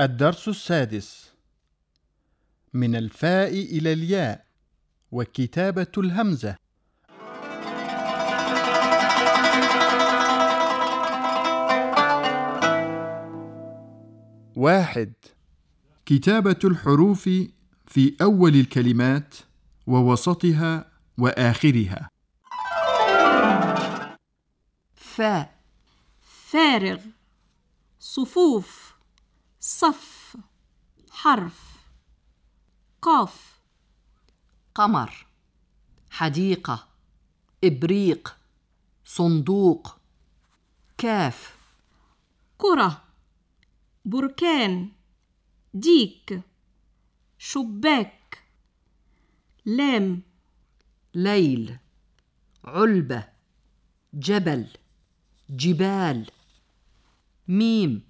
الدرس السادس. من الفاء إلى الياء وكتابة الهمزة. واحد. كتابة الحروف في أول الكلمات ووسطها وآخرها. فاء. فارغ. صفوف. صف حرف قاف. قمر حديقة إبريق صندوق كاف. كرة بركان ديك شباك لام. ليل علبة جبل جبال. ميم.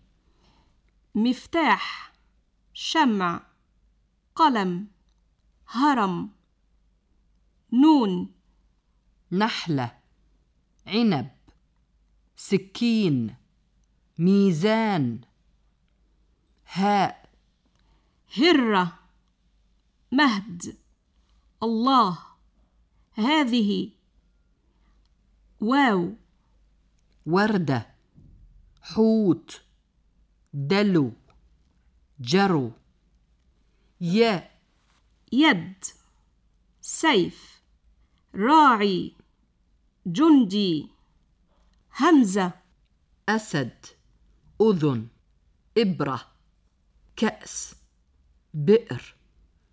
مفتاح شمع قلم هرم نون نحلة عنب سكين ميزان هاء. هرة مهد الله. هذه واو. وردة حوت. دلو جرو ياء يد سيف راعي جندي همزة أسد أذن إبرة كأس بئر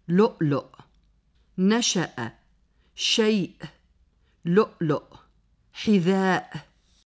لؤلؤ نشأ شيء لؤلؤ حذاء.